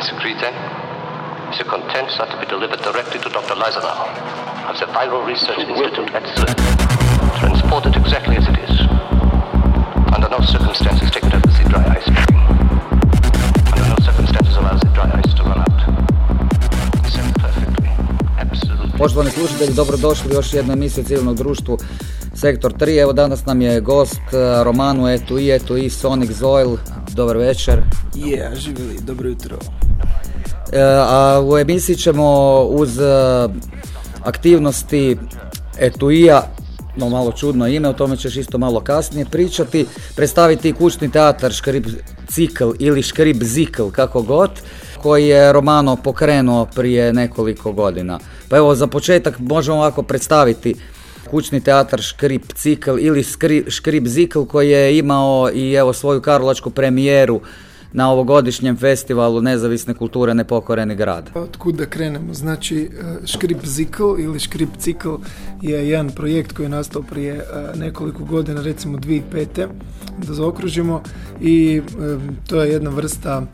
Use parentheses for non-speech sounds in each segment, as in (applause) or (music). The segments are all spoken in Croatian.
then? Is your contents are to be delivered directly to Dr. Leisenau of the Viral Research Institute at Zurich. Transported exactly as it is. Under no circumstances take it over the dry ice bearing. Under no circumstances allow the dry ice to run out. Send perfectly. Absolutely. Poštovani slušatelji, dobrodošli u još jednu emisiju civilnog društvu Sektor 3. Evo danas nam je gost eh, Romanu Etu i Etu i Sonic Zoil. Dobar večer. Je, živjeli, dobro jutro. E, a u emisiji ćemo uz e, aktivnosti Etuija, no malo čudno ime, o tome ćeš isto malo kasnije pričati, predstaviti kućni teatar Škrib Cikl ili Škrib Zikl, kako god, koji je Romano pokrenuo prije nekoliko godina. Pa evo, za početak možemo ovako predstaviti kućni teatar Škrip Cikl ili Škrip Zikl koji je imao i evo svoju karlovačku premijeru na ovogodišnjem festivalu nezavisne kulture Nepokoreni grad. Od kud da krenemo? Znači, e, Škrip Zikl ili Škrip Cikl je jedan projekt koji je nastao prije e, nekoliko godina, recimo 2005. da zaokružimo i e, to je jedna vrsta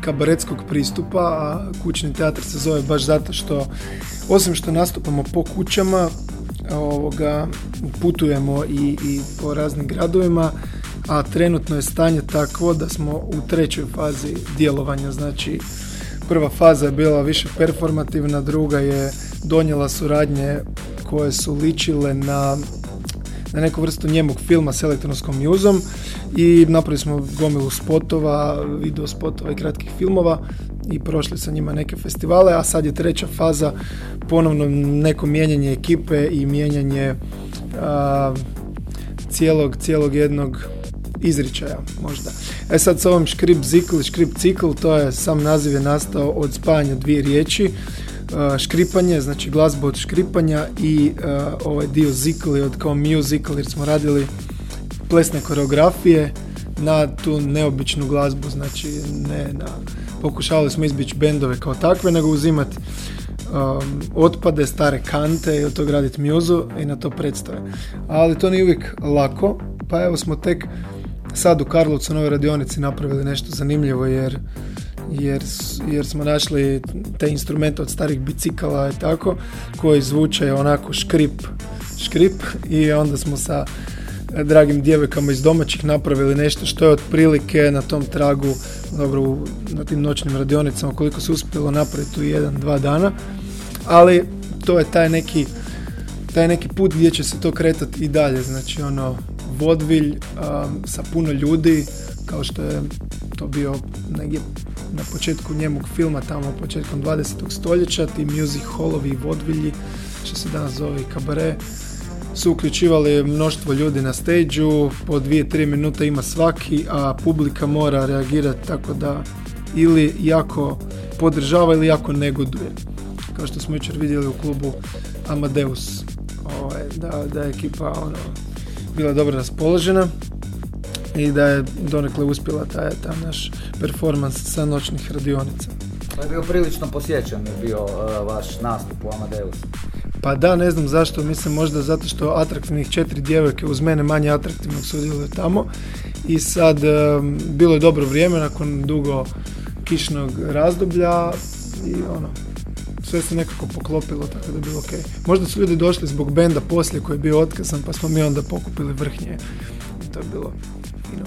kabaretskog pristupa, a kućni teatar se zove baš zato što osim što nastupamo po kućama, ovoga, putujemo i, i po raznim gradovima, a trenutno je stanje takvo da smo u trećoj fazi djelovanja, znači prva faza je bila više performativna, druga je donijela suradnje koje su ličile na, na neku vrstu njemog filma s elektronskom juzom i napravili smo gomilu spotova, video spotova i kratkih filmova i prošli sa njima neke festivale, a sad je treća faza ponovno neko mijenjanje ekipe i mijenjanje cijelog, cijelog jednog izričaja možda. E sad s ovom škrip zikl, škrip cikl, to je sam naziv je nastao od spajanja dvije riječi. Uh, škripanje, znači glazba od škripanja i uh, ovaj dio zikl je od kao musical jer smo radili plesne koreografije na tu neobičnu glazbu, znači ne na, pokušavali smo izbići bendove kao takve, nego uzimati um, otpade, stare kante i od toga raditi mjuzu i na to predstave. Ali to nije uvijek lako, pa evo smo tek sad u Karlovcu nove radionici napravili nešto zanimljivo jer, jer, jer smo našli te instrumente od starih bicikala i tako koji zvuče onako škrip, škrip i onda smo sa dragim djevojkama iz domaćih napravili nešto što je otprilike na tom tragu, dobro, na tim noćnim radionicama koliko se uspjelo napraviti u jedan, dva dana, ali to je taj neki taj neki put gdje će se to kretati i dalje, znači ono vodvilj um, sa puno ljudi, kao što je to bio negdje na početku njemog filma, tamo početkom 20. stoljeća, ti music hallovi i vodvilji, što se danas zove kabare, su uključivali mnoštvo ljudi na stage po dvije, tri minuta ima svaki, a publika mora reagirati tako da ili jako podržava ili jako negoduje. Kao što smo jučer vidjeli u klubu Amadeus, ovaj, da, da je ekipa ono, bila dobro raspoložena i da je donekle uspjela taj, taj naš performans sa noćnih radionica. To je bio prilično posjećan je bio uh, vaš nastup u Amadeusu. Pa da, ne znam zašto, mislim možda zato što atraktivnih četiri djevojke uz mene manje atraktivnog sudjeluje tamo i sad um, bilo je dobro vrijeme nakon dugo kišnog razdoblja i ono, sve se nekako poklopilo tako da je bilo ok. Možda su ljudi došli zbog benda poslije koji je bio otkazan pa smo mi onda pokupili vrhnje i to je bilo fino.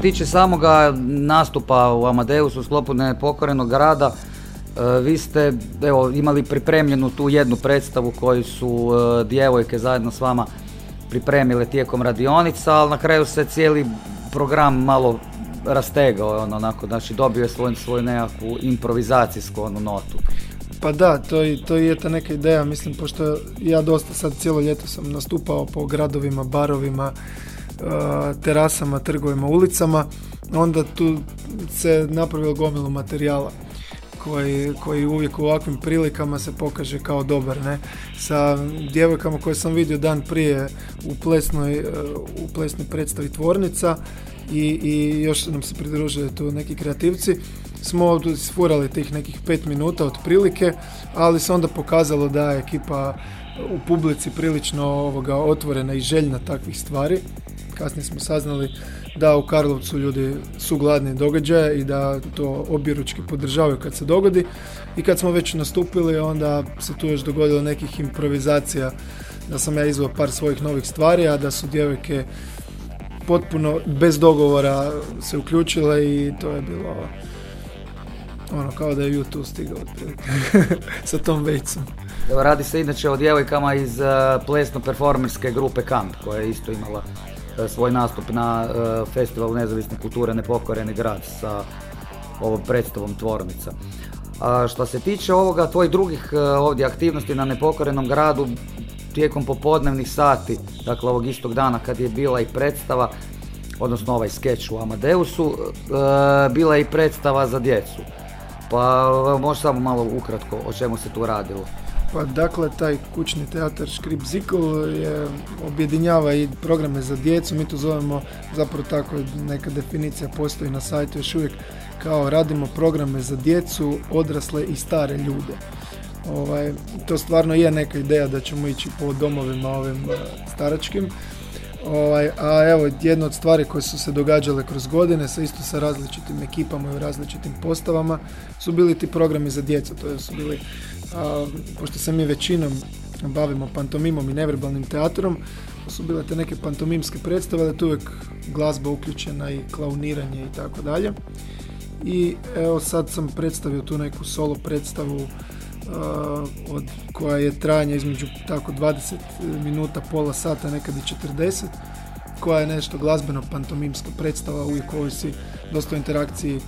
Tiče samoga nastupa u Amadeusu u sklopu nepokorenog grada, e, vi ste evo, imali pripremljenu tu jednu predstavu koju su e, djevojke zajedno s vama pripremile tijekom radionica, ali na kraju se cijeli program malo rastegao, ono, onako, znači dobio je svoju, svoju nekakvu improvizacijsku onu notu. Pa da, to, je, to je ta neka ideja, mislim, pošto ja dosta sad cijelo ljeto sam nastupao po gradovima, barovima, terasama, trgovima, ulicama, onda tu se napravilo gomilu materijala koji, koji uvijek u ovakvim prilikama se pokaže kao dobar. Ne? Sa djevojkama koje sam vidio dan prije u plesnoj, e, u plesnoj predstavi Tvornica i, i još nam se pridružili tu neki kreativci, smo sfurali tih nekih pet minuta otprilike, ali se onda pokazalo da je ekipa u publici prilično ovoga otvorena i željna takvih stvari. Kasnije smo saznali da u Karlovcu ljudi su gladni događaja i da to objeručki podržavaju kad se dogodi. I kad smo već nastupili, onda se tu još dogodilo nekih improvizacija da sam ja izvao par svojih novih stvari, a da su djevojke potpuno bez dogovora se uključile i to je bilo ono kao da je YouTube stigao (laughs) sa tom vejcom. Radi se inače o djevojkama iz uh, plesno-performerske grupe Kamp koja je isto imala uh, svoj nastup na uh, festivalu nezavisne kulture Nepokoreni grad sa ovom predstavom Tvornica. A što se tiče ovoga tvojih drugih ovdje aktivnosti na Nepokorenom gradu, tijekom popodnevnih sati, dakle ovog istog dana kad je bila i predstava, odnosno ovaj skeč u Amadeusu, bila je i predstava za djecu. Pa možeš samo malo ukratko o čemu se tu radilo. Pa dakle, taj kućni teatar Škrip je, objedinjava i programe za djecu, mi to zovemo zapravo tako, neka definicija postoji na sajtu još uvijek, kao radimo programe za djecu, odrasle i stare ljude. Ovaj, to stvarno je neka ideja da ćemo ići po domovima ovim eh, staračkim, Ovaj, a evo, jedna od stvari koje su se događale kroz godine, sa isto sa različitim ekipama i u različitim postavama, su bili ti programi za djecu. To su bili, a, pošto se mi većinom bavimo pantomimom i neverbalnim teatrom, su bile te neke pantomimske predstave, da tu uvijek glazba uključena i klauniranje i tako dalje. I evo sad sam predstavio tu neku solo predstavu od, koja je trajanje između tako 20 minuta, pola sata, nekad i 40, koja je nešto glazbeno pantomimska predstava, uvijek ovisi dosta interakciji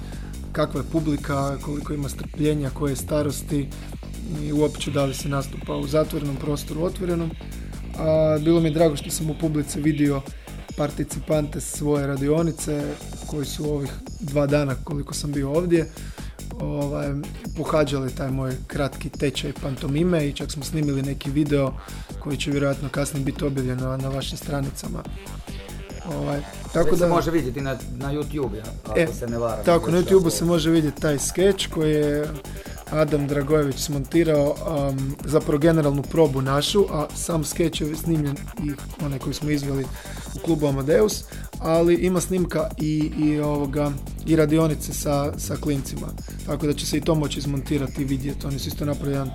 kakva je publika, koliko ima strpljenja, koje starosti i uopće da li se nastupa u zatvorenom prostoru, otvorenom. A bilo mi je drago što sam u publici vidio participante svoje radionice koji su ovih dva dana koliko sam bio ovdje ovaj, pohađali taj moj kratki tečaj pantomime i čak smo snimili neki video koji će vjerojatno kasnije biti objavljen na, na vašim stranicama. Ovaj, tako da se može vidjeti na, na YouTube, ja, ako e, se ne varam. Tako, na YouTube se može vidjeti taj skeč koji je Adam Dragojević smontirao um, zapravo generalnu probu našu, a sam skeč je snimljen i onaj koji smo izveli u klubu Amadeus, ali ima snimka i, i, ovoga, i radionice sa, sa klincima. Tako da će se i to moći izmontirati i vidjeti. Oni su isto napravili jedan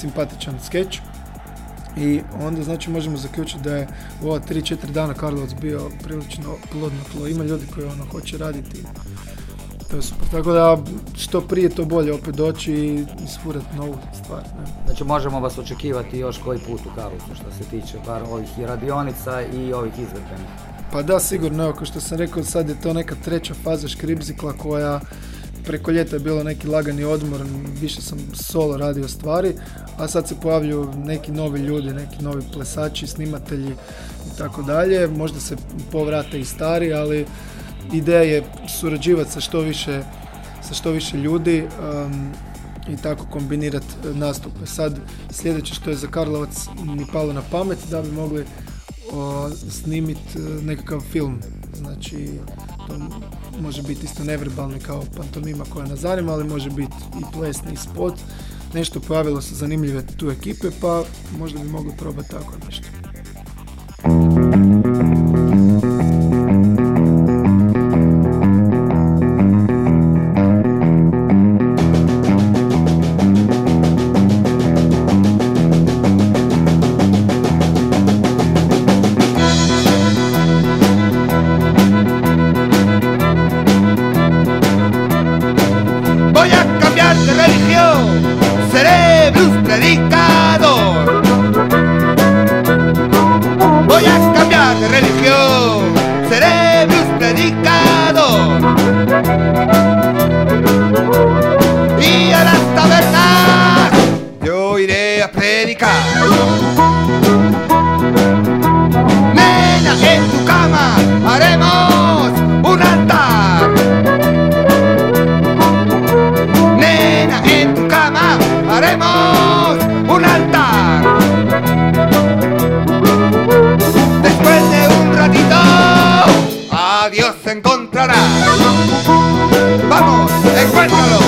simpatičan skeč. I onda znači možemo zaključiti da je u ova 3-4 dana Karlovac bio prilično plodno tlo. Ima ljudi koji ono hoće raditi to je super. Tako da što prije to bolje opet doći i isfurati novu stvar. Ne? Znači možemo vas očekivati još koji put u Karlovcu što se tiče bar ovih radionica i ovih izvedbenih. Pa da, sigurno, evo, kao što sam rekao, sad je to neka treća faza škribzikla koja preko ljeta je bilo neki lagani odmor, više sam solo radio stvari, a sad se pojavljuju neki novi ljudi, neki novi plesači, snimatelji i tako dalje. Možda se povrate i stari, ali ideja je surađivati sa što više, sa što više ljudi um, i tako kombinirati nastupe. Sad sljedeće što je za Karlovac mi palo na pamet da bi mogli snimiti e, nekakav film. Znači, to može biti isto neverbalni kao pantomima koja nas zanima, ali može biti i plesni i spot. Nešto pojavilo se zanimljive tu ekipe, pa možda bi mogli probati tako nešto. Vamos, encuéntralo.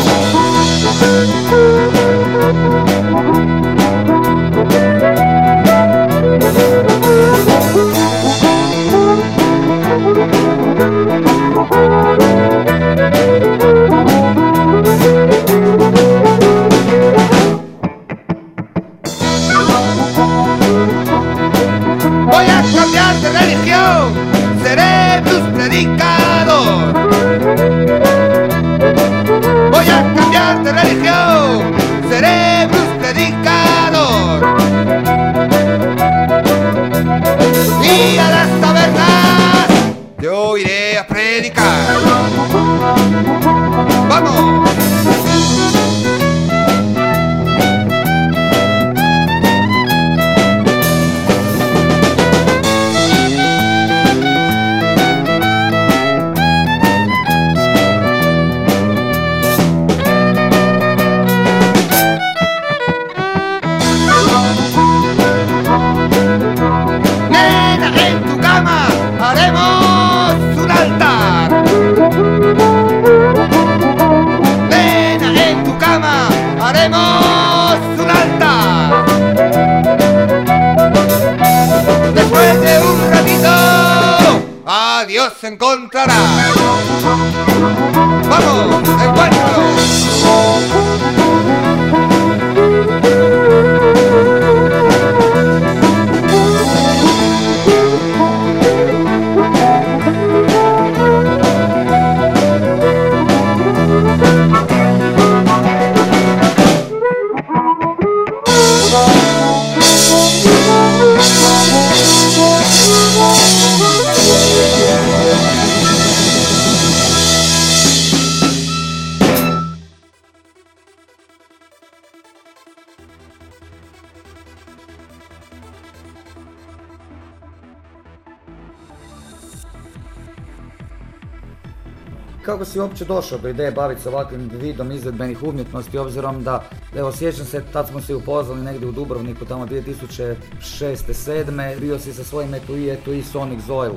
Uopće došao do ideje baviti se ovakvim vidom izvedbenih umjetnosti, obzirom da, evo sjećam se, tad smo se upoznali negdje u Dubrovniku, tamo 2006. 7. bio si sa svojim Etui, Etui Sonic Zoil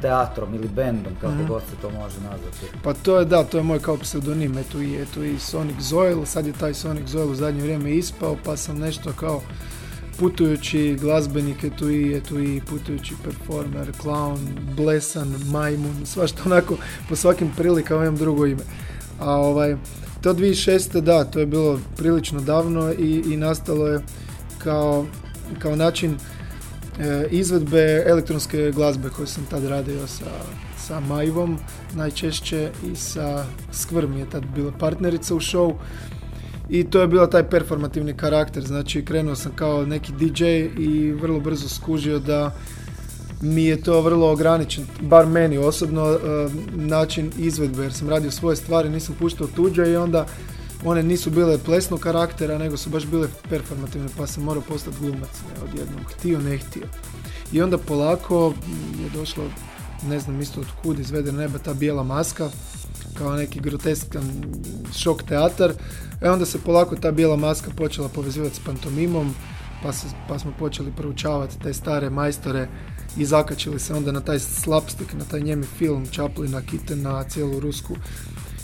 teatrom ili bendom, kako god se to može nazvati. Pa to je da, to je moj kao pseudonim, eto i, eto i Sonic Zoil, sad je taj Sonic Zoil u zadnje vrijeme ispao, pa sam nešto kao putujući glazbenik, eto i, putujući performer, clown, blesan, majmun, svašta onako, po svakim prilikama imam drugo ime. A ovaj, to 2006. da, to je bilo prilično davno i, i nastalo je kao, kao način e, izvedbe elektronske glazbe koju sam tad radio sa, sa Majvom najčešće i sa Skvr mi je tad bila partnerica u show i to je bio taj performativni karakter, znači krenuo sam kao neki DJ i vrlo brzo skužio da mi je to vrlo ograničen, bar meni osobno, e, način izvedbe jer sam radio svoje stvari, nisam puštao tuđe i onda one nisu bile plesnog karaktera, nego su baš bile performativne, pa sam morao postati glumac ne, odjednom, htio, ne htio. I onda polako je došlo, ne znam isto od kud izvede neba ta bijela maska, kao neki groteskan šok teatar. E onda se polako ta bijela maska počela povezivati s pantomimom, pa, se, pa smo počeli proučavati te stare majstore i zakačili se onda na taj slapstick, na taj njemi film Chaplina, Kitena, cijelu rusku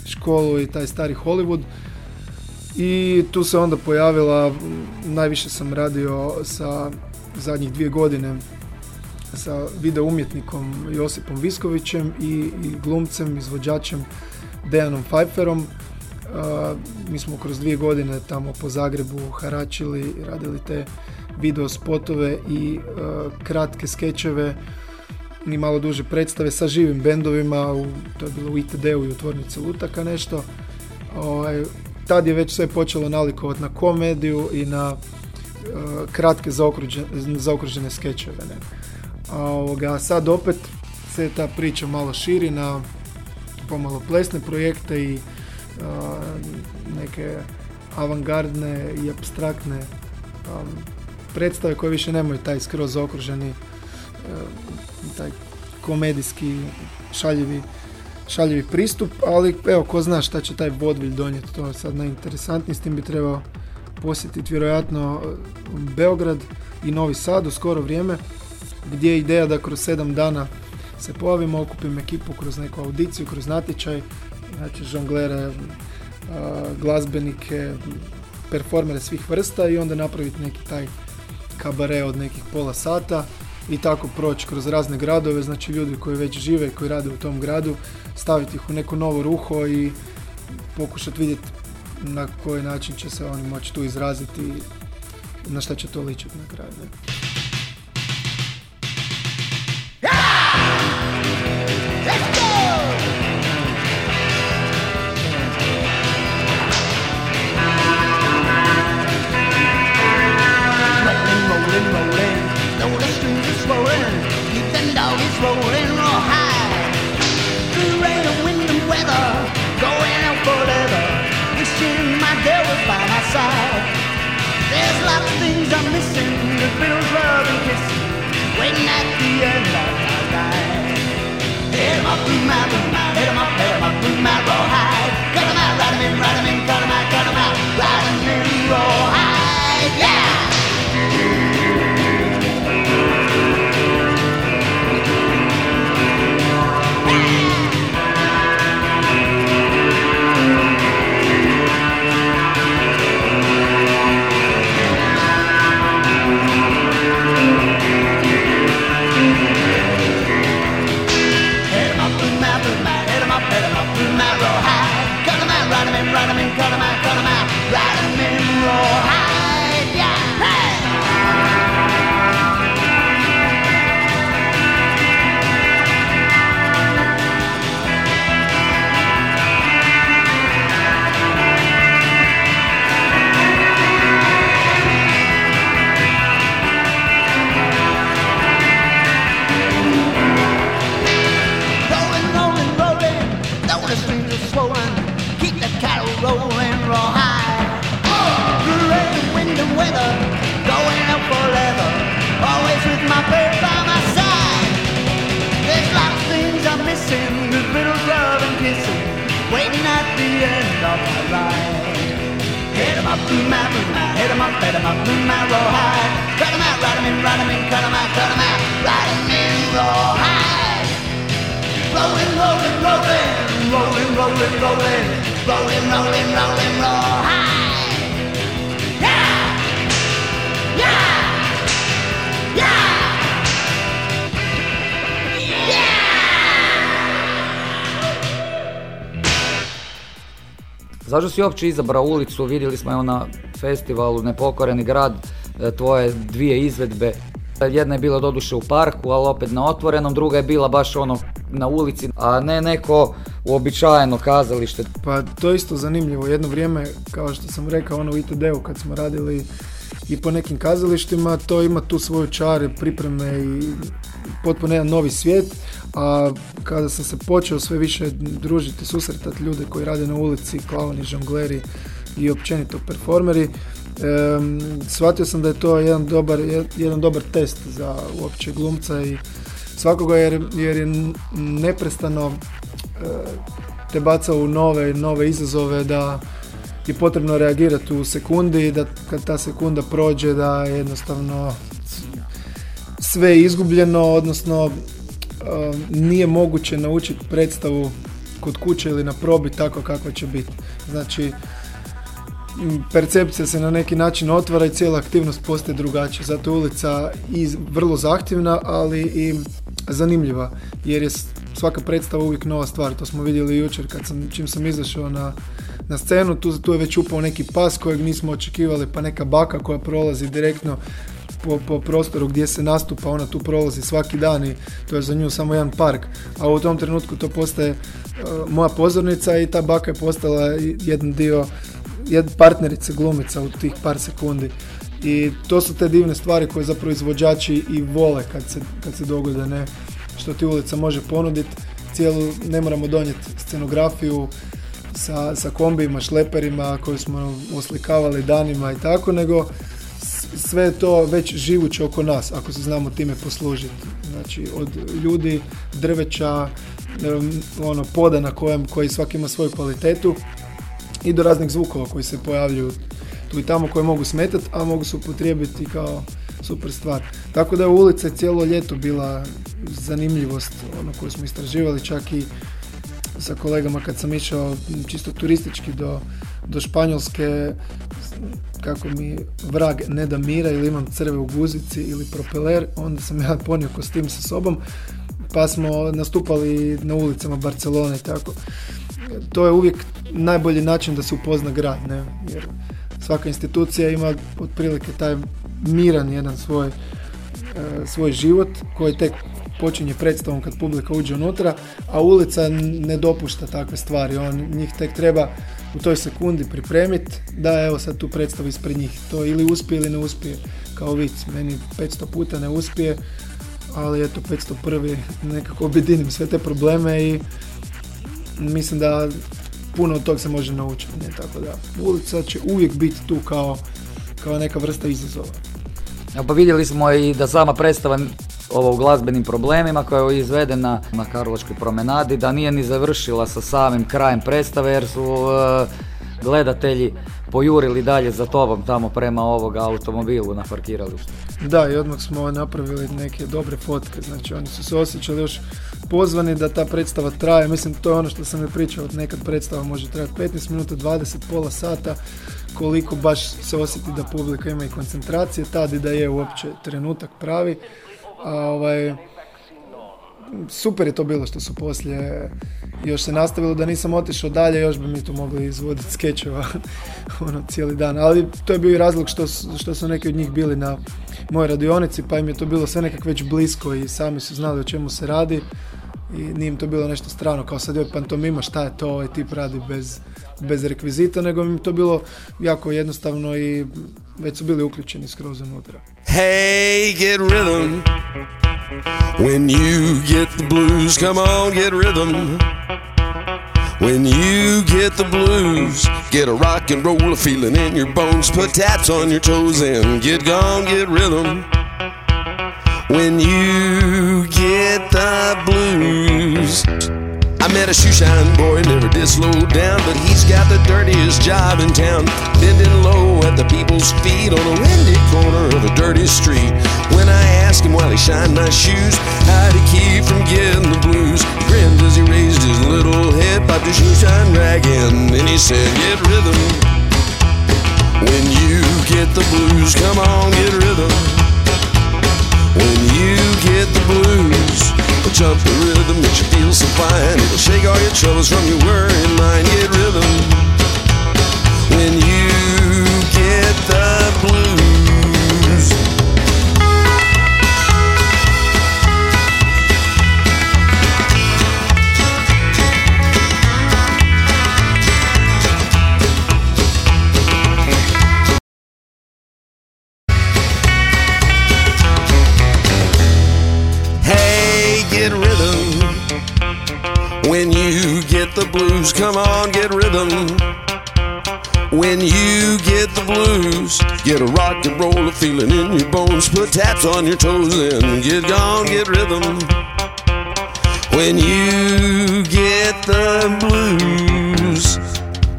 školu i taj stari Hollywood. I tu se onda pojavila, najviše sam radio sa zadnjih dvije godine sa video umjetnikom Josipom Viskovićem i, i glumcem, izvođačem Dejanom Pfeifferom. Uh, mi smo kroz dvije godine tamo po Zagrebu haračili, radili te video spotove i uh, kratke skečeve i malo duže predstave sa živim bendovima, to je bilo u ITD-u i u Tvornici Lutaka nešto. Ovaj, tad je već sve počelo nalikovati na komediju i na uh, kratke zaokružene, zaokružene skečeve. Ne? A sad opet se ta priča malo širi na pomalo plesne projekte i neke avangardne i abstraktne predstave koje više nemaju taj skroz okruženi taj komedijski šaljivi šaljivi pristup, ali evo ko zna šta će taj vodvilj donijeti, to je sad najinteresantnije, s tim bi trebao posjetiti vjerojatno Beograd i Novi Sad u skoro vrijeme, gdje je ideja da kroz sedam dana se pojavimo, okupim ekipu kroz neku audiciju, kroz natječaj, znači žonglere, glazbenike, performere svih vrsta i onda napraviti neki taj kabare od nekih pola sata i tako proći kroz razne gradove, znači ljudi koji već žive, koji rade u tom gradu, staviti ih u neko novo ruho i pokušati vidjeti na koji način će se oni moći tu izraziti i na šta će to ličiti na kraju. rolling real high. The rain and wind and weather, going out forever. Wishing my girl was by my side. There's lots of things I'm missing. The feels, love, and kissing. Waiting at the end of my life. Head em up through my room, head em up, head em up through my rawhide. Cut em out, ride em in, ride em in, cut em out, cut em out, ride em in high, Yeah! Run them in, cut them out, cut them out, ride them in, roll high. weather, going out forever, always with my bird by my side. There's lots of things I'm missing, a bit love and kissing, waiting at the end of my ride. Head em up, boom, out, boom, out, head em up, head em up, boom, out, roll high. Cut em out, ride em in, ride em in, cut em out, cut em out, ride em in, roll high. Rolling, rolling, rolling, rolling, rolling, rolling, rolling, rolling, rolling, roll high. Zašto si uopće izabrao ulicu? Vidjeli smo evo na festivalu Nepokoreni grad e, tvoje dvije izvedbe. Jedna je bila doduše u parku, ali opet na otvorenom, druga je bila baš ono na ulici, a ne neko uobičajeno kazalište. Pa to je isto zanimljivo. Jedno vrijeme, kao što sam rekao, ono u ITD-u kad smo radili i po nekim kazalištima, to ima tu svoju čare, pripreme i potpuno jedan novi svijet, a kada sam se počeo sve više družiti, susretati ljude koji rade na ulici, klauni, žongleri i općenito performeri, shvatio sam da je to jedan dobar, jedan dobar test za uopće glumca i svakoga jer, jer je neprestano e, te baca u nove, nove izazove da je potrebno reagirati u sekundi i da kad ta sekunda prođe da jednostavno sve je izgubljeno, odnosno nije moguće naučiti predstavu kod kuće ili na probi tako kakva će biti. Znači, percepcija se na neki način otvara i cijela aktivnost postaje drugačija. Zato je ulica i vrlo zahtjevna, ali i zanimljiva, jer je svaka predstava uvijek nova stvar. To smo vidjeli jučer kad sam, čim sam izašao na, na scenu, tu, tu je već upao neki pas kojeg nismo očekivali, pa neka baka koja prolazi direktno po, po prostoru gdje se nastupa, ona tu prolazi svaki dan i to je za nju samo jedan park. A u tom trenutku to postaje uh, moja pozornica i ta baka je postala jedan dio jed partnerice glumica u tih par sekundi. I to su te divne stvari koje zapravo izvođači i vole kad se, kad se dogode, ne? Što ti ulica može ponuditi. Cijelu, ne moramo donijeti scenografiju sa, sa kombijima, šleperima koje smo oslikavali danima i tako, nego sve to već živuće oko nas, ako se znamo time poslužiti. Znači, od ljudi, drveća, ono, poda na kojem, koji svaki ima svoju kvalitetu i do raznih zvukova koji se pojavljuju tu i tamo koje mogu smetati, a mogu se upotrijebiti kao super stvar. Tako da je ulica cijelo ljeto bila zanimljivost ono koju smo istraživali, čak i sa kolegama kad sam išao čisto turistički do, do Španjolske, kako mi vrag ne da mira ili imam crve u guzici ili propeler, onda sam ja ponio kostim sa sobom, pa smo nastupali na ulicama Barcelone i tako. To je uvijek najbolji način da se upozna grad, ne? jer svaka institucija ima otprilike taj miran jedan svoj, e, svoj život koji tek počinje predstavom kad publika uđe unutra, a ulica ne dopušta takve stvari. On njih tek treba u toj sekundi pripremiti da evo sad tu predstavu ispred njih. To ili uspije ili ne uspije. Kao vic, meni 500 puta ne uspije, ali eto 501. nekako objedinim sve te probleme i mislim da puno od toga se može naučiti. Ne? Tako da ulica će uvijek biti tu kao, kao neka vrsta izazova. pa vidjeli smo i da sama predstava ovo u glazbenim problemima koja je izvedena na Karlovačkoj promenadi, da nije ni završila sa samim krajem predstave jer su e, gledatelji pojurili dalje za tobom tamo prema ovog automobilu na parkiralištu. Da, i odmah smo napravili neke dobre fotke, znači oni su se osjećali još pozvani da ta predstava traje, mislim to je ono što sam je pričao, nekad predstava može trajati 15 minuta, 20, pola sata, koliko baš se osjeti da publika ima i koncentracije, tad i da je uopće trenutak pravi. A, ovaj, super je to bilo što su poslije još se nastavilo da nisam otišao dalje, još bi mi tu mogli izvoditi skečeva (laughs) ono, cijeli dan. Ali to je bio i razlog što, što su neki od njih bili na mojoj radionici, pa im je to bilo sve nekak već blisko i sami su znali o čemu se radi i nije im to bilo nešto strano, kao sad je pantomima, šta je to, ovaj tip radi bez, bez rekvizita, nego im to bilo jako jednostavno i već su bili uključeni skroz unutra. Hey, get rhythm. When you get the blues, come on, get rhythm. When you get the blues, get a rock and roll feeling in your bones. Put taps on your toes and get gone, get rhythm. When you get the blues. I met a shoe shine boy, never did slow down, but he's got the dirtiest job in town. Bending low at the people's feet on a windy corner of a dirty street. When I asked him while he shined my shoes, how'd he keep from getting the blues? Grinned as he raised his little head, popped his shoe shine rag in, and he said, Get rhythm. When you get the blues, come on, get rhythm. When you get the blues. A jump the rhythm makes you feel so fine. It'll shake all your troubles from your worrying mind. Get rhythm when you get the the blues, come on, get rhythm. When you get the blues, get a rock and roll feeling in your bones. Put taps on your toes and get gone, get rhythm. When you get the blues.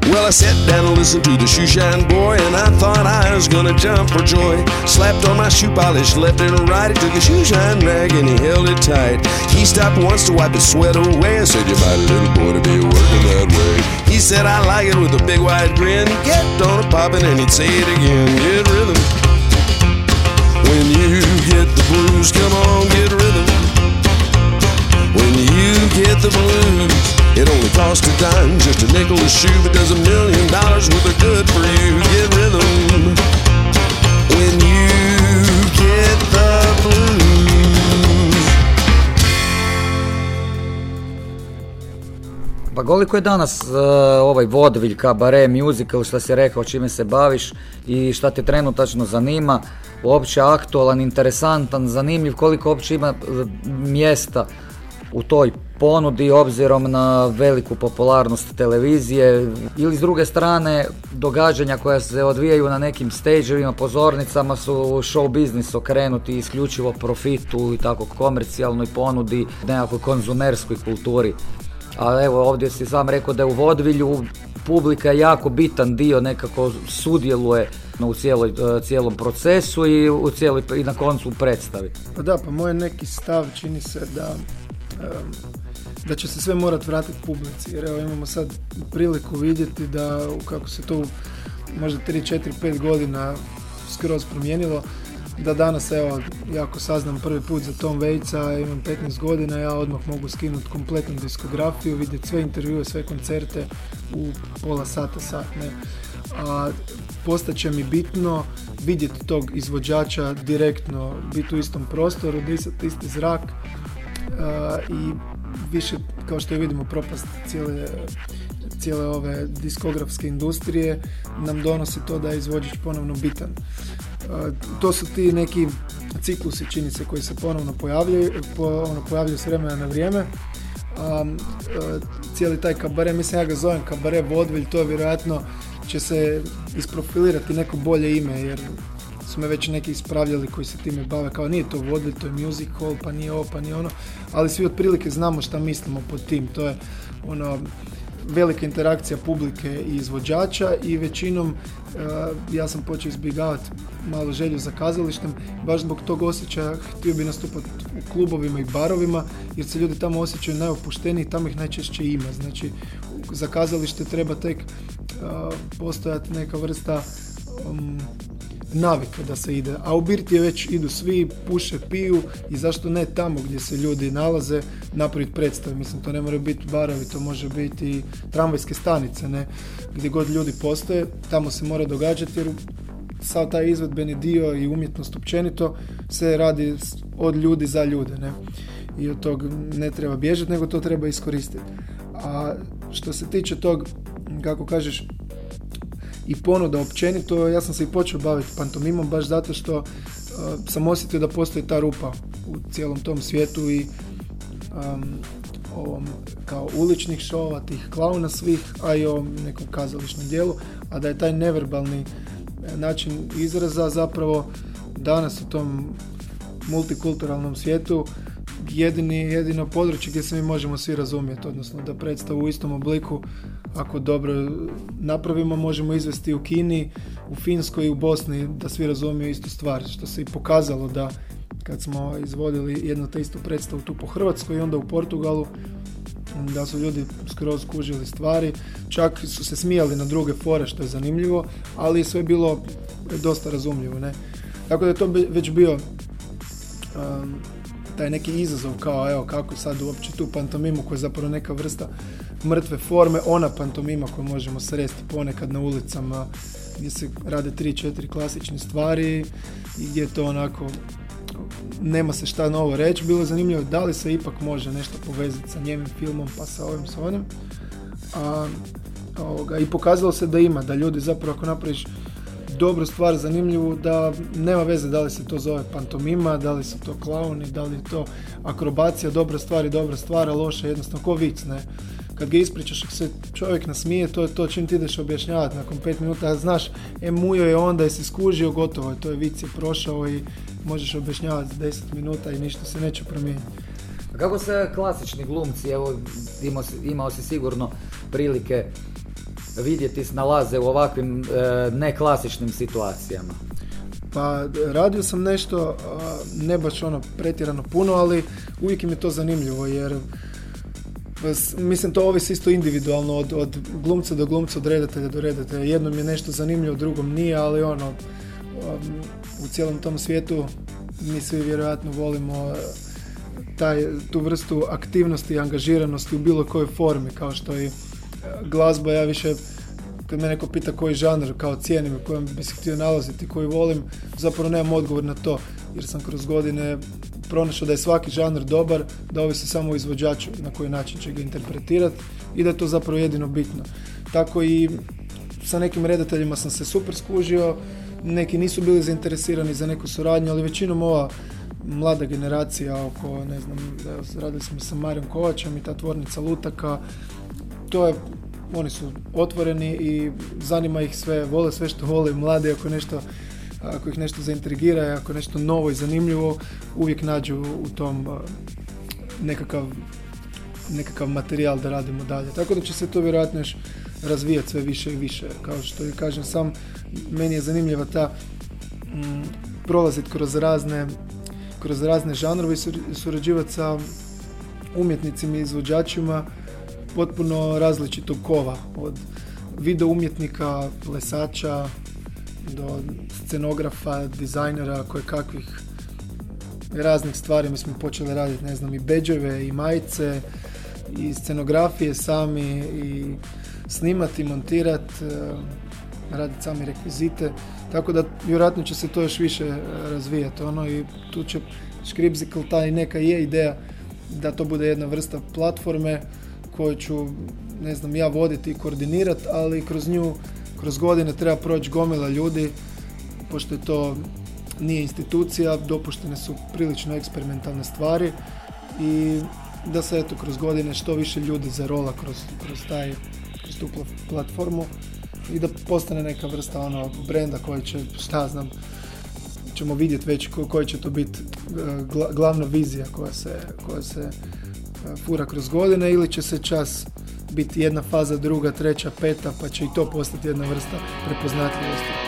Well, I sat down and listened to the shoe shine boy, and I thought I was gonna jump for joy. Slapped on my shoe polish, left and right. He took a shoe shine rag and he held it tight. He stopped once to wipe his sweat away. I said, You're my little boy to be working that way. He said, I like it with a big wide grin. Kept on it popping and he'd say it again. Get rhythm. When you get the blues, come on, get rhythm. When you get the blues. It only costs a dime, just a nickel a shoe, but does a million dollars worth of good for you. Get rhythm when you get the blues. Pa koliko je danas uh, ovaj vodvilj, kabare, musical, šta si rekao, čime se baviš i šta te trenutačno zanima, uopće aktualan, interesantan, zanimljiv, koliko uopće ima uh, mjesta u toj ponudi obzirom na veliku popularnost televizije ili s druge strane događanja koja se odvijaju na nekim stageovima, pozornicama su show biznis okrenuti isključivo profitu i tako komercijalnoj ponudi, nekakvoj konzumerskoj kulturi. A evo ovdje si sam rekao da je u vodvilju publika jako bitan dio, nekako sudjeluje u cijeloj, e, cijelom procesu i, u cijeloj, i na koncu u predstavi. Pa da, pa moj neki stav čini se da da će se sve morat vratiti publici. Jer evo imamo sad priliku vidjeti da kako se to možda 3, 4, 5 godina skroz promijenilo, da danas evo, jako saznam prvi put za Tom Vejca, imam 15 godina, ja odmah mogu skinuti kompletnu diskografiju, vidjeti sve intervjue, sve koncerte u pola sata, sat, ne. A postaće mi bitno vidjeti tog izvođača direktno, biti u istom prostoru, disati isti zrak i više, kao što vidimo, propast cijele, cijele ove diskografske industrije nam donosi to da je izvođač ponovno bitan. To su ti neki ciklusi činice koji se ponovno pojavljaju, ono, pojavljaju s vremena na vrijeme. A, cijeli taj kabare, mislim ja ga zovem kabare vodvilj, to je vjerojatno će se isprofilirati neko bolje ime jer su me već neki ispravljali koji se time bave, kao nije to vodilj, to je music hall, pa nije ovo, pa nije ono, ali svi otprilike znamo šta mislimo pod tim, to je ono, velika interakcija publike i izvođača i većinom uh, ja sam počeo izbjegavati malo želju za kazalištem, baš zbog tog osjećaja htio bi nastupati u klubovima i barovima jer se ljudi tamo osjećaju najopušteniji, tamo ih najčešće ima. Znači za kazalište treba tek uh, postojati neka vrsta um, navika da se ide, a u Birti već idu svi, puše, piju i zašto ne tamo gdje se ljudi nalaze napraviti predstave. Mislim, to ne mora biti barovi, to može biti tramvajske stanice, ne, gdje god ljudi postoje, tamo se mora događati jer sav taj izvedbeni dio i umjetnost općenito se radi od ljudi za ljude, ne. I od tog ne treba bježati, nego to treba iskoristiti. A što se tiče tog, kako kažeš, i ponuda općenito, ja sam se i počeo baviti pantomimom baš zato što uh, sam osjetio da postoji ta rupa u cijelom tom svijetu i um, ovom kao uličnih šova, tih klauna svih, a i o nekom kazališnom dijelu, a da je taj neverbalni e, način izraza zapravo danas u tom multikulturalnom svijetu jedini, jedino područje gdje se mi možemo svi razumjeti, odnosno da predstavu u istom obliku, ako dobro napravimo, možemo izvesti u Kini, u Finskoj i u Bosni da svi razumiju istu stvar, što se i pokazalo da kad smo izvodili jednu te istu predstavu tu po Hrvatskoj i onda u Portugalu, da su ljudi skroz kužili stvari, čak su se smijali na druge fore što je zanimljivo, ali sve bilo dosta razumljivo. Ne? Tako da je to već bio um, taj neki izazov kao evo kako sad uopće tu pantomimu koja je zapravo neka vrsta mrtve forme, ona pantomima koju možemo sresti ponekad na ulicama gdje se rade tri, četiri klasične stvari i gdje je to onako nema se šta novo reći, bilo je zanimljivo da li se ipak može nešto povezati sa njemim filmom pa sa ovim sa onim. A, ovoga, I pokazalo se da ima, da ljudi zapravo ako napraviš dobru stvar, zanimljivu, da nema veze da li se to zove pantomima, da li su to klauni, da li je to akrobacija, dobra stvar i dobra stvar, a loša jednostavno ko vic, ne. Kad ga ispričaš, se čovjek nasmije, to je to čim ti ideš objašnjavati nakon pet minuta, znaš, e mujo je onda, se skužio, gotovo je, to je vic je prošao i možeš objašnjavati 10 minuta i ništa se neće promijeniti. Kako se klasični glumci, evo si, imao si sigurno prilike vidjeti nalaze u ovakvim e, neklasičnim situacijama? Pa radio sam nešto, ne baš ono pretjerano puno, ali uvijek mi je to zanimljivo jer mislim to ovisi isto individualno od, od glumca do glumca, od redatelja do redatelja. Jednom je nešto zanimljivo, drugom nije, ali ono u cijelom tom svijetu mi svi vjerojatno volimo taj, tu vrstu aktivnosti i angažiranosti u bilo kojoj formi, kao što je glazba, ja više kad me neko pita koji žanr kao cijenim u kojem bi se htio nalaziti, koji volim, zapravo nemam odgovor na to, jer sam kroz godine pronašao da je svaki žanr dobar, da ovisi samo o izvođaču na koji način će ga interpretirati i da je to zapravo jedino bitno. Tako i sa nekim redateljima sam se super skužio, neki nisu bili zainteresirani za neku suradnju, ali većinom ova mlada generacija oko, ne znam, radili smo sa Marijom Kovačem i ta tvornica Lutaka, to je, oni su otvoreni i zanima ih sve, vole sve što vole mladi, ako nešto ako ih nešto zaintrigira, ako nešto novo i zanimljivo, uvijek nađu u tom nekakav, nekakav materijal da radimo dalje. Tako da će se to vjerojatno još razvijati sve više i više. Kao što i kažem sam, meni je zanimljiva ta mm, prolaziti kroz razne kroz razne žanrove i surađivati sa umjetnicima i izvođačima potpuno različitog kova od video umjetnika, plesača do scenografa, dizajnera, koje kakvih raznih stvari. Mi smo počeli raditi, ne znam, i beđeve, i majice, i scenografije sami, i snimati, montirati, e, raditi sami rekvizite. Tako da vjerojatno će se to još više e, razvijati. Ono, I tu će Scripsical, ta i neka je ideja da to bude jedna vrsta platforme koju ću, ne znam, ja voditi i koordinirati, ali kroz nju kroz godine treba proći gomila ljudi, pošto je to nije institucija, dopuštene su prilično eksperimentalne stvari i da se eto kroz godine što više ljudi zarola kroz, kroz, taj, kroz tu platformu i da postane neka vrsta ono brenda koji će, šta znam, ćemo vidjeti već koji će to biti e, glavna vizija koja se, koja se fura kroz godine ili će se čas biti jedna faza, druga, treća, peta, pa će i to postati jedna vrsta prepoznatljivosti.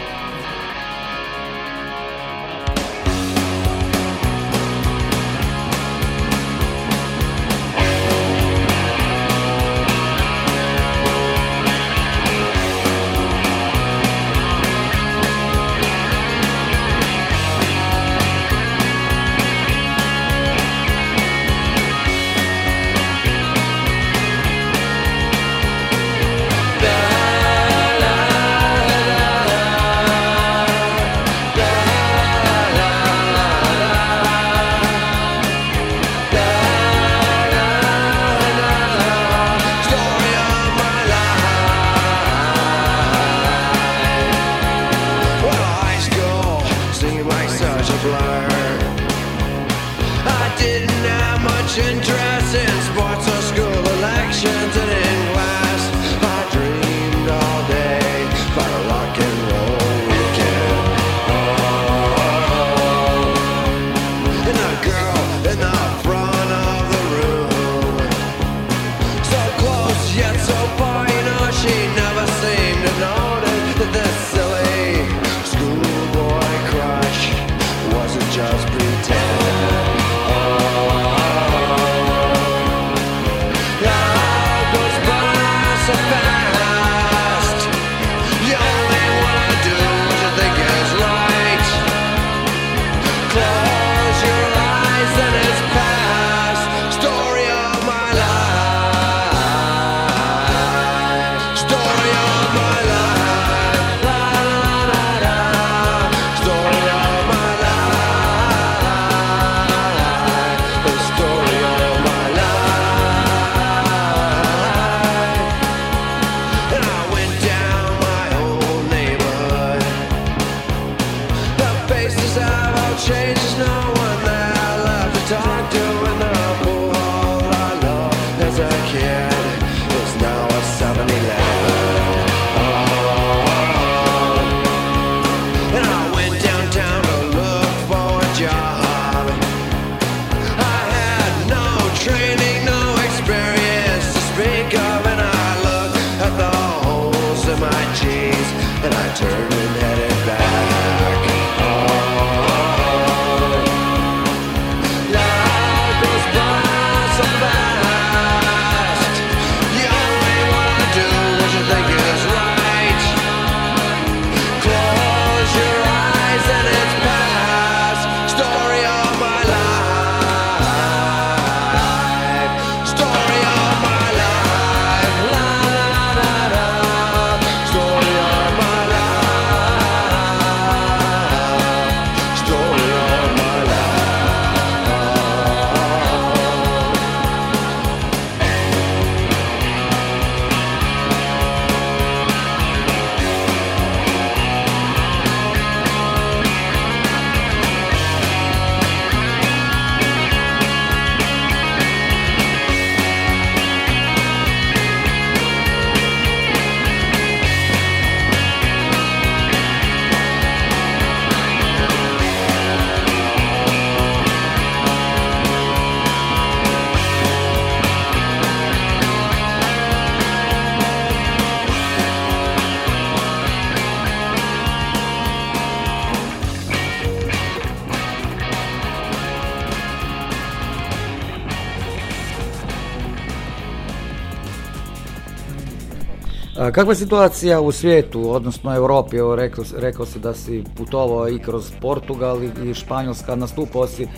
Kakva je situacija u svijetu, odnosno Europi? Evo, rekao, rekao si da si putovao i kroz Portugal i Španjolska, nastupao si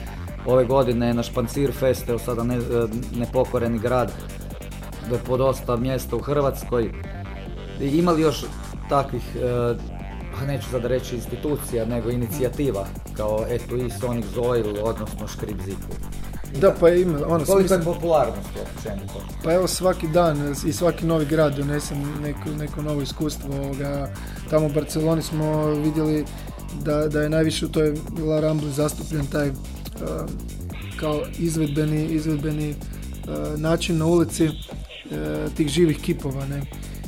ove godine na Špancir Fest, evo sada ne, nepokoreni grad, po dosta mjesta u Hrvatskoj. Ima li još takvih, e, neću sad reći institucija, nego inicijativa, kao eto i Sonic Zoil, odnosno Škrip Da, pa ima. Ono, Koliko je popularnost općenito? Pa evo svaki dan i svaki novi grad donesem neko, neko novo iskustvo. Ovoga. Tamo u Barceloni smo vidjeli da, da je najviše u toj La Rambli zastupljen taj uh, kao izvedbeni, izvedbeni uh, način na ulici uh, tih živih kipova. Ne?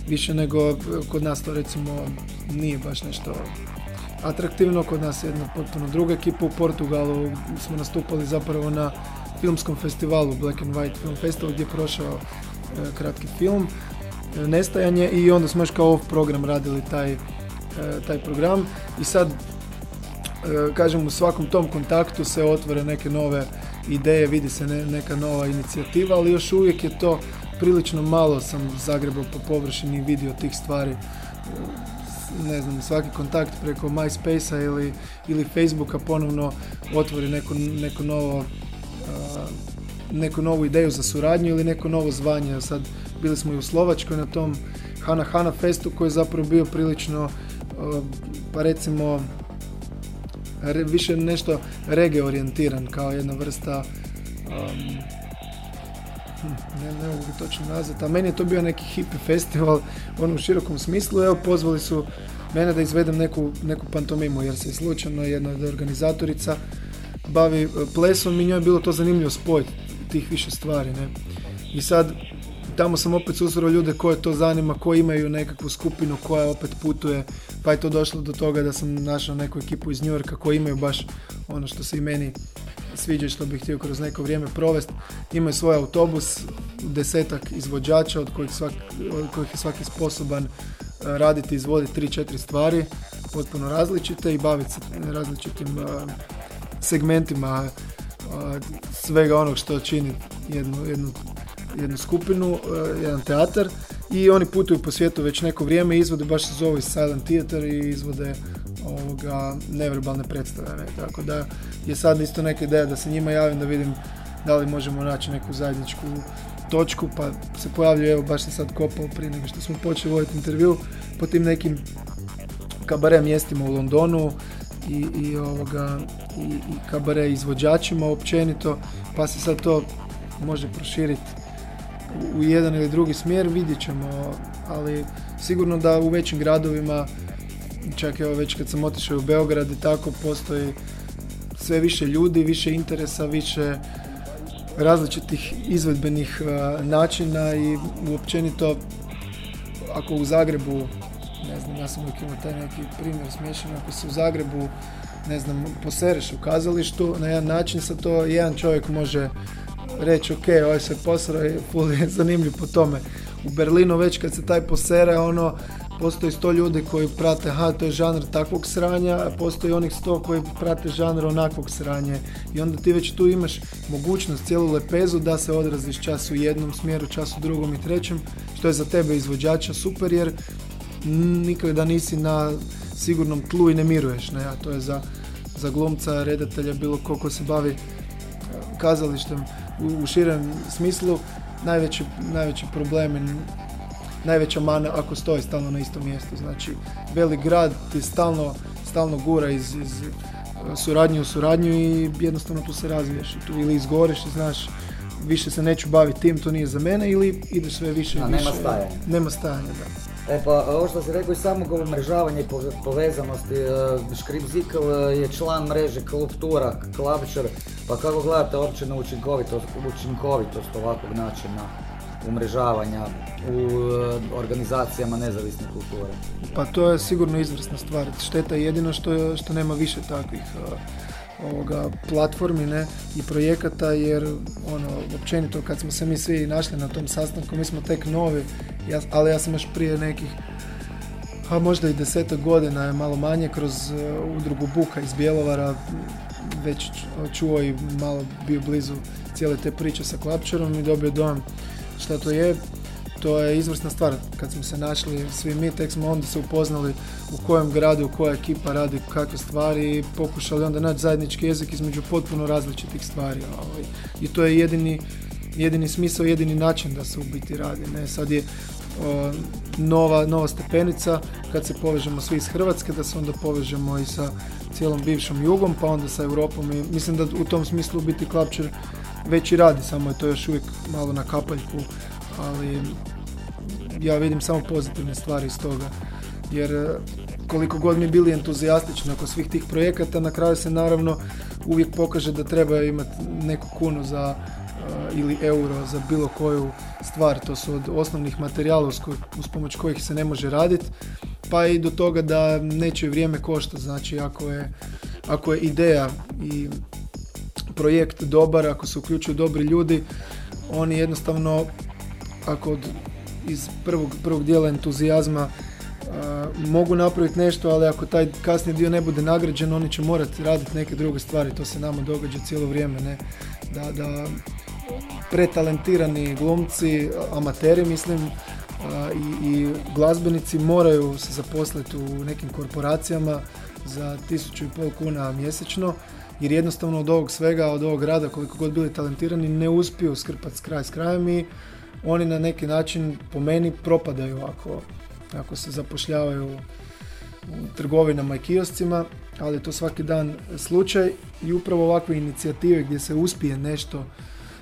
Više nego kod nas to recimo nije baš nešto atraktivno. Kod nas je jedna potpuno druga ekipa u Portugalu. Smo nastupali zapravo na filmskom festivalu Black and White Film Festival gdje je prošao e, kratki film e, Nestajanje i onda smo još kao off program radili taj, e, taj program. I sad kažem u svakom tom kontaktu se otvore neke nove ideje, vidi se neka nova inicijativa, ali još uvijek je to prilično malo sam zagrebao po površini i vidio tih stvari. Ne znam, svaki kontakt preko MySpace-a ili, ili Facebooka ponovno otvori neko, neko novo neku novu ideju za suradnju ili neko novo zvanje. Sad bili smo i u Slovačkoj na tom Hana Hana festu koji je zapravo bio prilično pa recimo više nešto rege orijentiran kao jedna vrsta um, ne, ne mogu točno nazvati, a meni je to bio neki hippie festival u onom širokom smislu. Evo, pozvali su mene da izvedem neku, neku pantomimu, jer se slučajno jedna od organizatorica bavi e, plesom i njoj je bilo to zanimljivo spojiti tih više stvari. Ne? I sad tamo sam opet susreo ljude koje to zanima, koji imaju nekakvu skupinu koja opet putuje, pa je to došlo do toga da sam našao neku ekipu iz Njorka koji imaju baš ono što se i meni sviđa što bih htio kroz neko vrijeme provesti. Imaju svoj autobus, desetak izvođača od kojih, svak, od kojih je svaki sposoban e, raditi, izvoditi 3-4 stvari, potpuno različite i baviti se različitim e, segmentima svega onog što čini jednu, jednu, jednu skupinu, jedan teatar i oni putuju po svijetu već neko vrijeme i izvode, baš se zove Silent Theater i izvode ovoga, neverbalne predstave. Ne? Tako da je sad isto neka ideja da se njima javim da vidim da li možemo naći neku zajedničku točku, pa se pojavljuje, evo baš sad kopao prije nego što smo počeli voditi intervju, po tim nekim kabare mjestima u Londonu, i, i, ovoga, i, i kabare izvođačima općenito, pa se sad to može proširiti u jedan ili drugi smjer, vidjet ćemo, ali sigurno da u većim gradovima, čak evo već kad sam otišao u Beograd i tako, postoji sve više ljudi, više interesa, više različitih izvedbenih načina i uopćenito ako u Zagrebu ne znam, ja sam uvijek imao taj neki primjer smiješan, ako se u Zagrebu, ne znam, posereš u kazalištu, na jedan način sa to jedan čovjek može reći, ok, ovaj se posra i ful je zanimljiv po tome. U Berlinu već kad se taj posere, ono, postoji sto ljudi koji prate, ha, to je žanr takvog sranja, a postoji onih sto koji prate žanr onakvog sranja. I onda ti već tu imaš mogućnost cijelu lepezu da se odraziš čas u jednom smjeru, čas u drugom i trećem, što je za tebe izvođača super jer nikada nisi na sigurnom tlu i ne miruješ. Ne? A to je za, za glumca, redatelja, bilo ko se bavi e, kazalištem u, u širem smislu, najveći, najveći problem najveća mana ako stoji stalno na istom mjestu. Znači, velik grad ti stalno, stalno gura iz, iz e, suradnje u suradnju i jednostavno tu se razviješ. Tu ili izgoreš i znaš više se neću baviti tim, to nije za mene ili ideš sve više i više. Nema stajanja. Nema stajanja, da. E pa, ovo što si rekao i samog umrežavanja i povezanosti, e, Škrip Zikl e, je član mreže Klubtura, Klabčar, pa kako gledate uopće na učinkovitost, učinkovitost ovakvog načina umrežavanja u e, organizacijama nezavisne kulture? Pa to je sigurno izvrsna stvar. Šteta je jedino što, što nema više takvih ovoga platformi ne, i projekata jer ono općenito kad smo se mi svi našli na tom sastanku mi smo tek novi. Ja, ali ja sam još prije nekih a možda i desetak godina je malo manje kroz uh, udrugu Buka iz Bjelovara već čuo i malo bio blizu cijele te priče sa Klapčarom i dobio dojam šta to je to je izvrsna stvar. Kad smo se našli svi mi, tek smo onda se upoznali u kojem gradu, koja ekipa radi kakve stvari i pokušali onda naći zajednički jezik između potpuno različitih stvari. Ovaj. I to je jedini, jedini smisao, jedini način da se u biti radi. Ne? Sad je o, nova, nova stepenica kad se povežemo svi iz Hrvatske, da se onda povežemo i sa cijelom bivšom jugom, pa onda sa Europom i mislim da u tom smislu biti Klapčer već i radi, samo je to još uvijek malo na kapaljku, ali ja vidim samo pozitivne stvari iz toga. Jer e, koliko god mi bili entuzijastični oko svih tih projekata, na kraju se naravno uvijek pokaže da treba imati neku kunu za e, ili euro za bilo koju stvar. To su od osnovnih materijala uz, pomoć kojih se ne može raditi, pa i do toga da neće vrijeme košta. Znači ako je, ako je ideja i projekt dobar, ako se uključuju dobri ljudi, oni jednostavno, ako od, iz prvog, prvog dijela entuzijazma mogu napraviti nešto, ali ako taj kasni dio ne bude nagrađen, oni će morati raditi neke druge stvari. To se nama događa cijelo vrijeme, ne? Da, da pretalentirani glumci, amateri mislim, i, i glazbenici moraju se zaposliti u nekim korporacijama za tisuću i pol kuna mjesečno jer jednostavno od ovog svega, od ovog rada koliko god bili talentirani ne uspiju skrpati s kraj s krajem i oni na neki način po meni propadaju ako, ako se zapošljavaju u trgovinama i kioscima, ali to svaki dan slučaj i upravo ovakve inicijative gdje se uspije nešto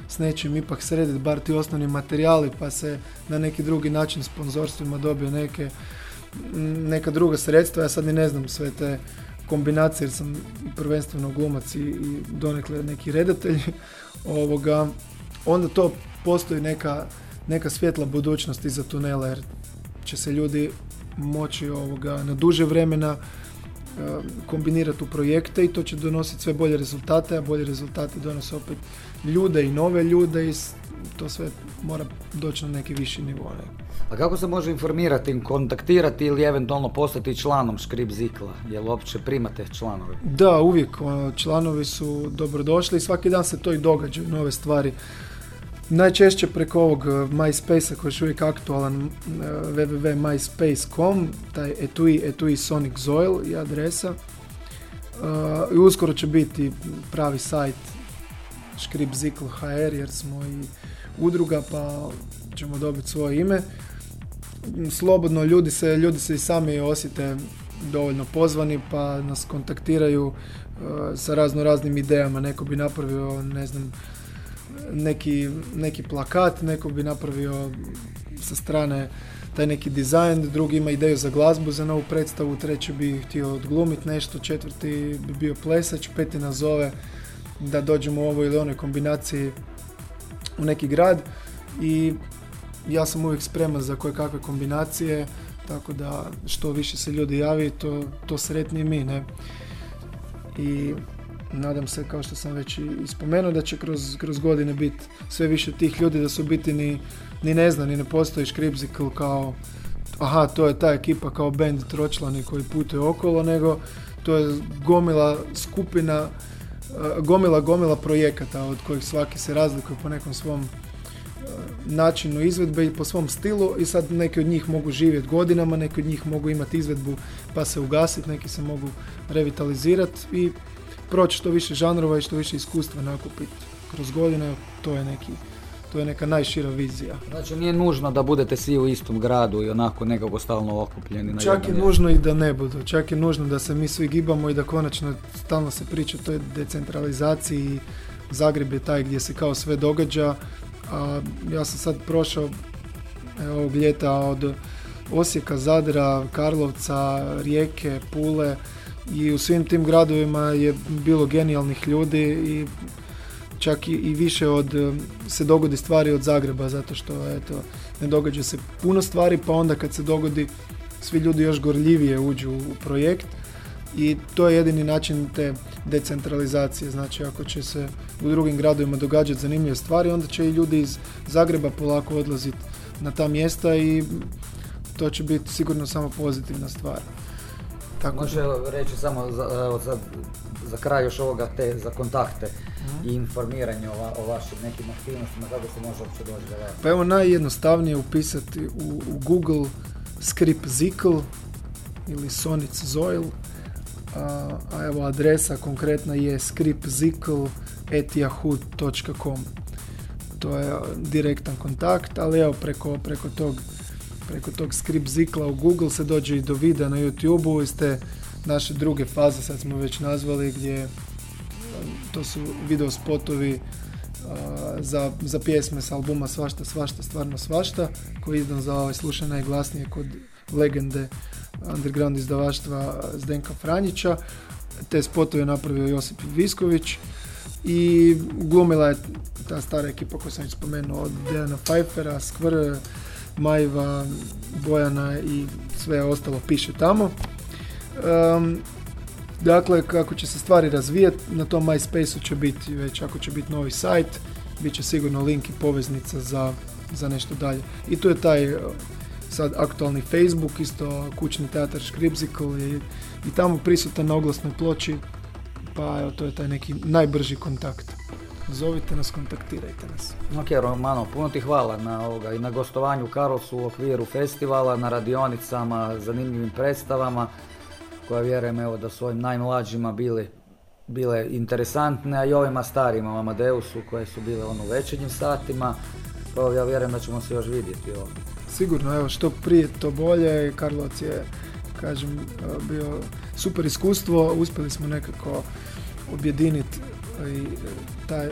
s nečim ipak srediti, bar ti osnovni materijali pa se na neki drugi način sponzorstvima dobije neke neka druga sredstva, ja sad ni ne znam sve te kombinacije jer sam prvenstveno glumac i, donekle neki redatelj, (laughs) ovoga, onda to postoji neka, neka svjetla budućnost iza tunela jer će se ljudi moći ovoga, na duže vremena e, kombinirati u projekte i to će donositi sve bolje rezultate, a bolje rezultate donose opet ljude i nove ljude i to sve mora doći na neki viši nivo. A kako se može informirati, kontaktirati ili eventualno postati članom Škrip Zikla? Jel uopće primate članove? Da, uvijek. Članovi su dobrodošli i svaki dan se to i događaju, nove stvari. Najčešće preko ovog e, MySpace-a koji je uvijek aktualan e, www.myspace.com taj etui, etui Sonic Zoil i adresa. E, I uskoro će biti pravi sajt Škrip Zikl HR jer smo i udruga pa ćemo dobiti svoje ime slobodno ljudi se, ljudi se i sami osjete dovoljno pozvani pa nas kontaktiraju sa razno raznim idejama. Neko bi napravio, ne znam, neki, neki plakat, neko bi napravio sa strane taj neki dizajn, drugi ima ideju za glazbu za novu predstavu, treći bi htio odglumiti nešto, četvrti bi bio plesač, peti nazove da dođemo u ovoj ili onoj kombinaciji u neki grad i ja sam uvijek spreman za koje kakve kombinacije, tako da što više se ljudi javi, to, to sretniji mi, ne. I nadam se, kao što sam već i spomenuo, da će kroz, kroz godine biti sve više tih ljudi, da su biti ni, ni ne zna, ni ne postoji Škripzikl kao aha, to je ta ekipa kao band tročlani koji putuje okolo, nego to je gomila skupina, gomila gomila projekata od kojih svaki se razlikuje po nekom svom načinu izvedbe i po svom stilu i sad neki od njih mogu živjeti godinama, neki od njih mogu imati izvedbu pa se ugasiti, neki se mogu revitalizirati i proći što više žanrova i što više iskustva nakupiti kroz godine, to je neki to je neka najšira vizija. Znači nije nužno da budete svi u istom gradu i onako nekako stalno okupljeni. Na čak je nužno i da ne budu. Čak je nužno da se mi svi gibamo i da konačno stalno se priča o toj decentralizaciji. Zagreb je taj gdje se kao sve događa, a ja sam sad prošao ovog ljeta od Osijeka, Zadra, Karlovca, Rijeke, Pule i u svim tim gradovima je bilo genijalnih ljudi i čak i, više od se dogodi stvari od Zagreba zato što eto ne događa se puno stvari pa onda kad se dogodi svi ljudi još gorljivije uđu u projekt i to je jedini način te decentralizacije. Znači ako će se u drugim gradovima događati zanimljive stvari, onda će i ljudi iz Zagreba polako odlaziti na ta mjesta i to će biti sigurno samo pozitivna stvar. Tako Može da- reći samo za, za, za kraj još ovoga te za kontakte Mhm. i informiranje o, va- o vašim nekim aktivnostima, kako se može uopće doći do vas. Pa evo najjednostavnije upisati u, u Google script Zikl ili Sonic Zoil, a, a evo adresa konkretna je scriptzikl.yahoo.com To je direktan kontakt, ali evo preko, preko tog preko tog script zikla u Google se dođe i do videa na YouTube-u iz te naše druge faze, sad smo već nazvali, gdje to su video spotovi a, za, za pjesme s albuma Svašta, svašta, stvarno svašta, koji je za ovaj slušaj najglasnije kod legende underground izdavaštva Zdenka Franjića. Te spotove je napravio Josip Visković i glumila je ta stara ekipa koju sam spomenuo od Dejana Pfeiffera, Skvr, Majva, Bojana i sve ostalo piše tamo. Um, Dakle, kako će se stvari razvijati, na tom MySpace-u će biti već, ako će biti novi sajt, bit će sigurno link i poveznica za, za nešto dalje. I tu je taj uh, sad aktualni Facebook, isto kućni teatar Škripzikl i, i tamo prisutan na oglasnoj ploči, pa evo, to je taj neki najbrži kontakt. Zovite nas, kontaktirajte nas. Ok, Romano, puno ti hvala na ovoga i na gostovanju u Karlovcu u okviru festivala, na radionicama, zanimljivim predstavama, koje vjerujem evo da su ovim najmlađima bili bile interesantne, a i ovima starijima u Amadeusu koje su bile ono u večernjim satima. Pa ja vjerujem da ćemo se još vidjeti ovdje. Sigurno, evo, što prije to bolje. Karlovac je, kažem, bio super iskustvo. Uspjeli smo nekako objediniti i taj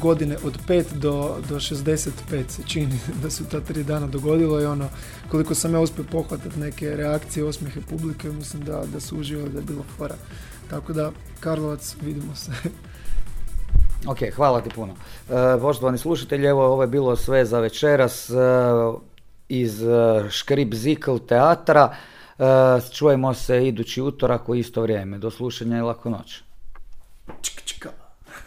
godine od 5 do, do 65 se čini (laughs) da su ta tri dana dogodilo i ono, koliko sam ja uspio pohvatati neke reakcije, osmijehe publike, mislim da, da su uživali, da je bilo fora. Tako da, Karlovac, vidimo se. (laughs) Ok, hvala ti puno. E, poštovani slušatelji, evo ovo je bilo sve za večeras e, iz e, Škrip Zikl teatra. E, čujemo se idući utorak u isto vrijeme. Do slušanja i laku noć. Čika, čika.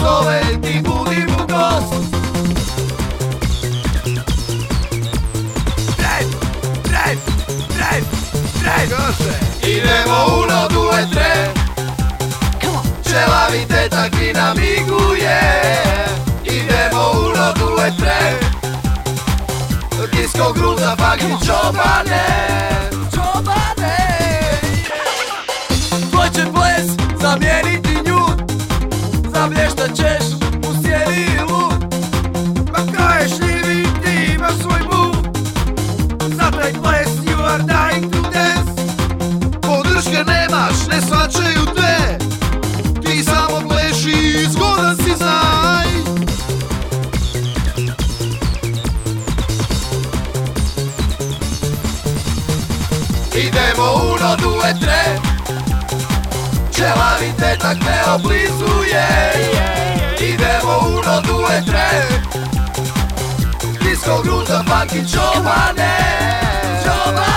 zove, ti budi mu gost. Drive, drive, drive, drive Idemo u nogu e tre Čelavi tetak i namiguje. Idemo u tre Disko gruza fucking čobane. Čobane. Ples zamijeniti Zablještat ćeš u sjeni lud. Ma kaj šljivi ti imaš svoj move za taj ples you are dying to dance. Podrške nemaš, ne svačaju te. Ti samo pleši, zgodan si znaj. Idemo u nodu tetak me oblizuje. Idemo u nodu etre Disco gruza funky čobane. Čobane